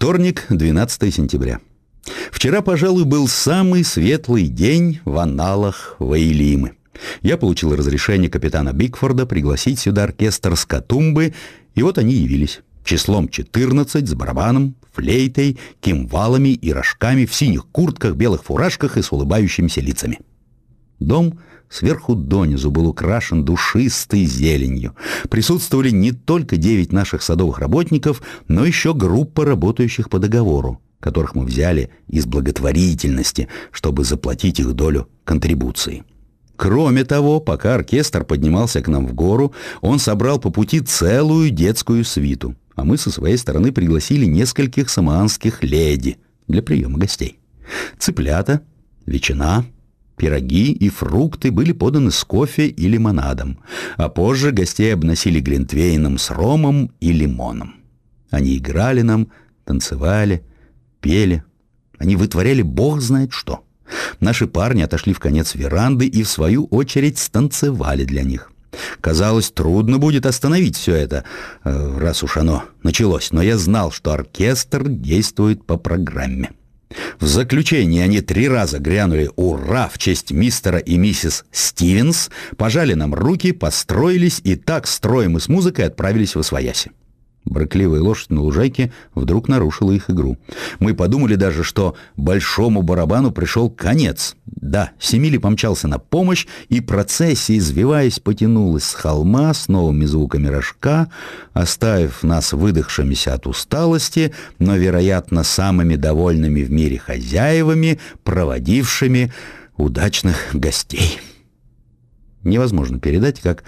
Вторник, 12 сентября. Вчера, пожалуй, был самый светлый день в аналах Ваилимы. Я получил разрешение капитана Бигфорда пригласить сюда оркестр Скатумбы, и вот они явились. Числом 14 с барабаном, флейтой, кимвалами и рожками в синих куртках, белых фуражках и с улыбающимися лицами. Дом сверху донизу был украшен душистой зеленью. Присутствовали не только девять наших садовых работников, но еще группа работающих по договору, которых мы взяли из благотворительности, чтобы заплатить их долю контрибуции. Кроме того, пока оркестр поднимался к нам в гору, он собрал по пути целую детскую свиту, а мы со своей стороны пригласили нескольких самоанских леди для приема гостей. Цыплята, ветчина, пироги и фрукты были поданы с кофе и лимонадом, а позже гостей обносили глинтвейном с ромом и лимоном. Они играли нам, танцевали, пели. Они вытворяли бог знает что. Наши парни отошли в конец веранды и, в свою очередь, станцевали для них. Казалось, трудно будет остановить все это, э, раз уж оно началось, но я знал, что оркестр действует по программе. В заключение они три раза грянули «Ура!» в честь мистера и миссис Стивенс, пожали нам руки, построились и так строем и с музыкой отправились в Освояси. Брыкливая лошадь на лужайке вдруг нарушила их игру. Мы подумали даже, что большому барабану пришел конец. Да, Семили помчался на помощь, и процессия, извиваясь, потянулась с холма с новыми звуками рожка, оставив нас выдохшимися от усталости, но, вероятно, самыми довольными в мире хозяевами, проводившими удачных гостей. Невозможно передать, как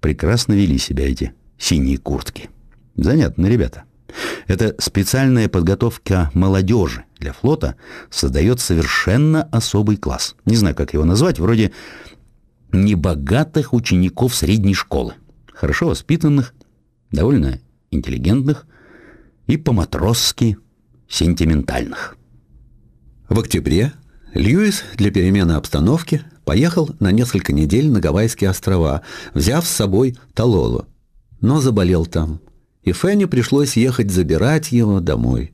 прекрасно вели себя эти синие куртки. Занятно, ребята. Эта специальная подготовка молодежи для флота создает совершенно особый класс. Не знаю, как его назвать, вроде небогатых учеников средней школы. Хорошо воспитанных, довольно интеллигентных и по-матросски сентиментальных. В октябре Льюис для перемены обстановки поехал на несколько недель на Гавайские острова, взяв с собой Талолу, но заболел там и Фенни пришлось ехать забирать его домой.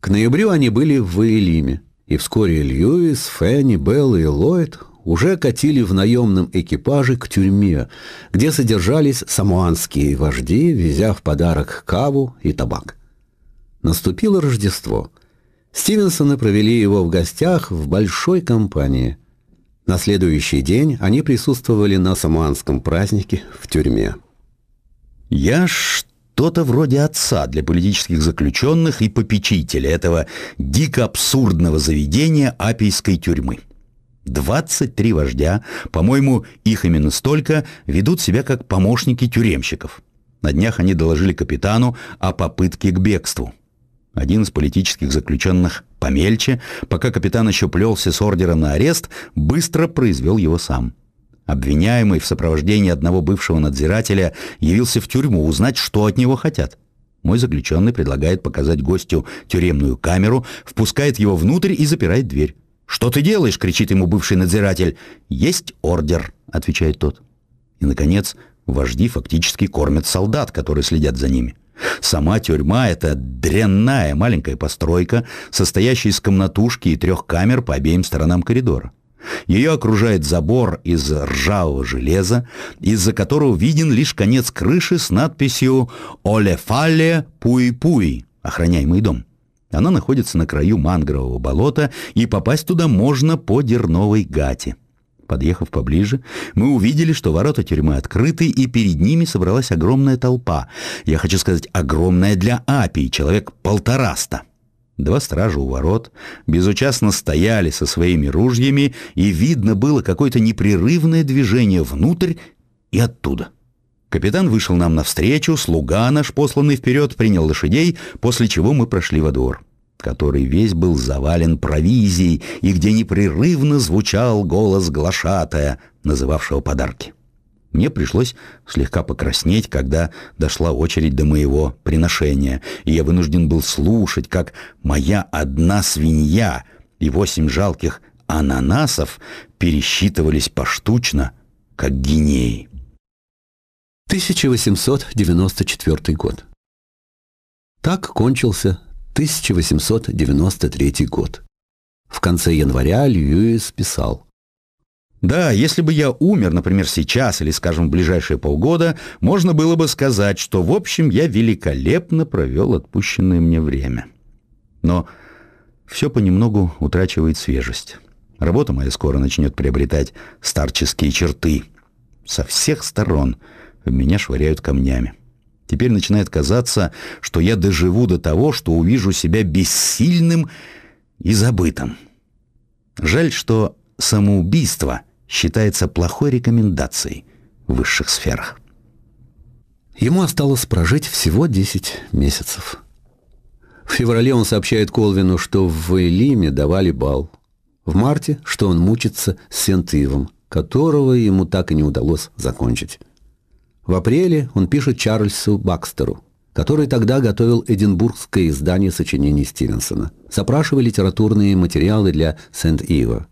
К ноябрю они были в Ваилиме, и вскоре Льюис, Фенни, Белл и Ллойд уже катили в наемном экипаже к тюрьме, где содержались самуанские вожди, везя в подарок каву и табак. Наступило Рождество. Стивенсоны провели его в гостях в большой компании. На следующий день они присутствовали на самуанском празднике в тюрьме. «Я что-то вроде отца для политических заключенных и попечителя этого дико абсурдного заведения апийской тюрьмы. 23 вождя, по-моему, их именно столько, ведут себя как помощники тюремщиков. На днях они доложили капитану о попытке к бегству. Один из политических заключенных помельче, пока капитан еще плелся с ордером на арест, быстро произвел его сам. Обвиняемый в сопровождении одного бывшего надзирателя явился в тюрьму узнать, что от него хотят. Мой заключенный предлагает показать гостю тюремную камеру, впускает его внутрь и запирает дверь. «Что ты делаешь?» — кричит ему бывший надзиратель. «Есть ордер», — отвечает тот. И, наконец, вожди фактически кормят солдат, которые следят за ними. Сама тюрьма — это дрянная маленькая постройка, состоящая из комнатушки и трех камер по обеим сторонам коридора. Ее окружает забор из ржавого железа, из-за которого виден лишь конец крыши с надписью «Олефале Пуи-Пуи» — охраняемый дом. Она находится на краю мангрового болота, и попасть туда можно по Дерновой гате. Подъехав поближе, мы увидели, что ворота тюрьмы открыты, и перед ними собралась огромная толпа. Я хочу сказать, огромная для Апии, человек полтораста. Два стража у ворот безучастно стояли со своими ружьями, и видно было какое-то непрерывное движение внутрь и оттуда. Капитан вышел нам навстречу, слуга наш, посланный вперед, принял лошадей, после чего мы прошли во двор, который весь был завален провизией и где непрерывно звучал голос глашатая, называвшего подарки. Мне пришлось слегка покраснеть, когда дошла очередь до моего приношения, и я вынужден был слушать, как моя одна свинья и восемь жалких ананасов пересчитывались поштучно, как гинеи. 1894 год. Так кончился 1893 год. В конце января Льюис писал. Да, если бы я умер, например, сейчас или, скажем, в ближайшие полгода, можно было бы сказать, что, в общем, я великолепно провел отпущенное мне время. Но все понемногу утрачивает свежесть. Работа моя скоро начнет приобретать старческие черты. Со всех сторон в меня швыряют камнями. Теперь начинает казаться, что я доживу до того, что увижу себя бессильным и забытым. Жаль, что самоубийство считается плохой рекомендацией в высших сферах. Ему осталось прожить всего 10 месяцев. В феврале он сообщает Колвину, что в Вейлиме давали бал. В марте, что он мучится с Сент-Ивом, которого ему так и не удалось закончить. В апреле он пишет Чарльзу Бакстеру, который тогда готовил эдинбургское издание сочинений Стивенсона, запрашивая литературные материалы для Сент-Ива.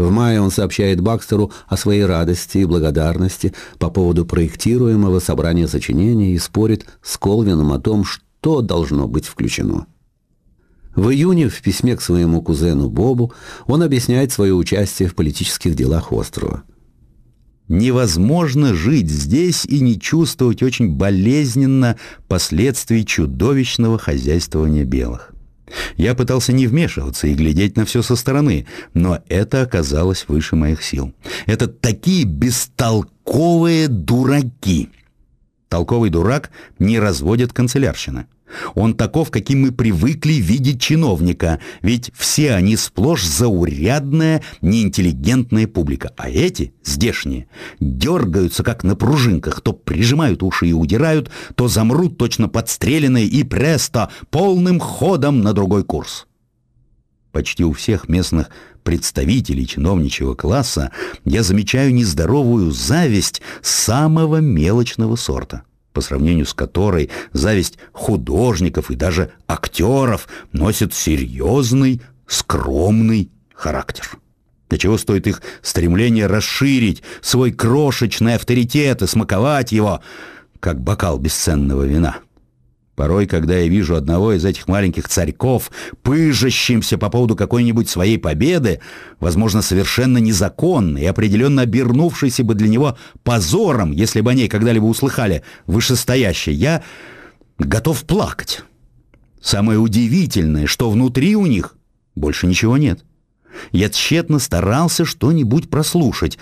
В мае он сообщает Бакстеру о своей радости и благодарности по поводу проектируемого собрания сочинений и спорит с Колвином о том, что должно быть включено. В июне в письме к своему кузену Бобу он объясняет свое участие в политических делах острова. Невозможно жить здесь и не чувствовать очень болезненно последствий чудовищного хозяйствования белых. Я пытался не вмешиваться и глядеть на все со стороны, но это оказалось выше моих сил. Это такие бестолковые дураки. Толковый дурак не разводит канцелярщина. Он таков, каким мы привыкли видеть чиновника, ведь все они сплошь заурядная, неинтеллигентная публика, а эти, здешние, дергаются, как на пружинках, то прижимают уши и удирают, то замрут точно подстреленные и престо, полным ходом на другой курс. Почти у всех местных представителей чиновничьего класса я замечаю нездоровую зависть самого мелочного сорта по сравнению с которой зависть художников и даже актеров носит серьезный, скромный характер. Для чего стоит их стремление расширить свой крошечный авторитет и смаковать его, как бокал бесценного вина. Порой, когда я вижу одного из этих маленьких царьков, пыжащимся по поводу какой-нибудь своей победы, возможно, совершенно незаконной и определенно обернувшейся бы для него позором, если бы о ней когда-либо услыхали вышестоящие, я готов плакать. Самое удивительное, что внутри у них больше ничего нет. Я тщетно старался что-нибудь прослушать.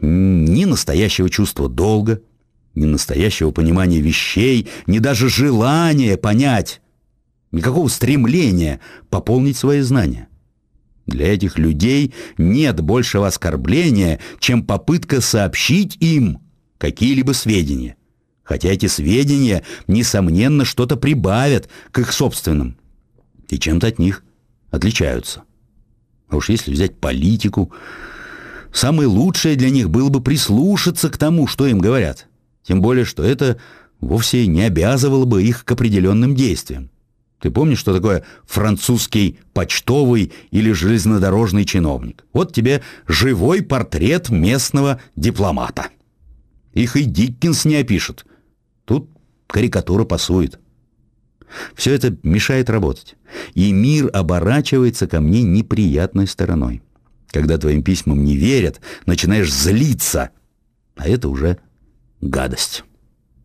Ни настоящего чувства долга, ни настоящего понимания вещей, ни даже желания понять, никакого стремления пополнить свои знания. Для этих людей нет большего оскорбления, чем попытка сообщить им какие-либо сведения. Хотя эти сведения, несомненно, что-то прибавят к их собственным и чем-то от них отличаются. А уж если взять политику, самое лучшее для них было бы прислушаться к тому, что им говорят – тем более, что это вовсе не обязывало бы их к определенным действиям. Ты помнишь, что такое французский почтовый или железнодорожный чиновник? Вот тебе живой портрет местного дипломата. Их и Диккенс не опишет. Тут карикатура пасует. Все это мешает работать. И мир оборачивается ко мне неприятной стороной. Когда твоим письмам не верят, начинаешь злиться. А это уже гадость.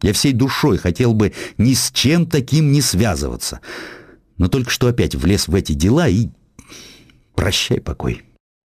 Я всей душой хотел бы ни с чем таким не связываться. Но только что опять влез в эти дела и прощай покой.